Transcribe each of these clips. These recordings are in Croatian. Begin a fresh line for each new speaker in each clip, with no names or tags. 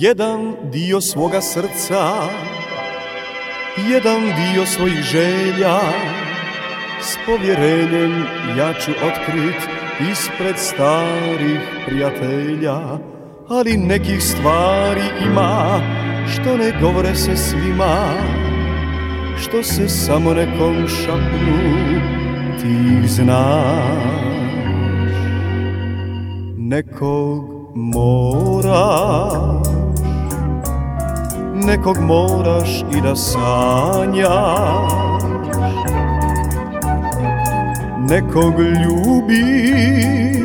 jedan dio svoga srca, jedan dio svojih želja, s povjerenjem ja ću otkrit ispred starih prijatelja, ali nekih stvari ima što ne govore se svima, što se samo nekom šapnu ti znaš. Nekog moraš, nekog moraš i da sanjaš, nekog ljubiš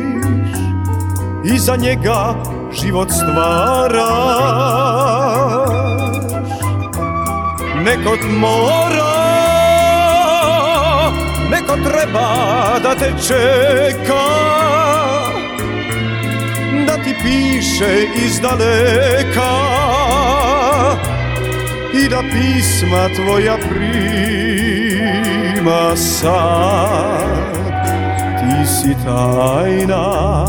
i za njega život stvaraš. Nekog mora, neko treba da te čeka, da ti piše iz daleka i da pisma tvoja prima sad. Ti si tajna,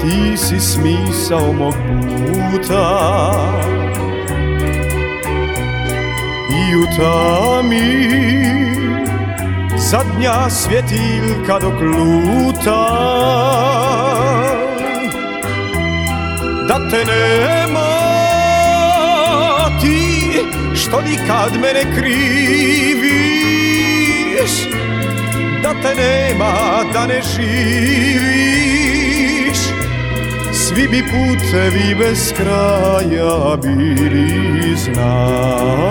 ti si smisao mog puta i u tami zadnja svjetiljka dok luta da te nema. Ti što nikad mene kriviš da te nema da ne živiš. Svi bi putevi bez kraja bili znaj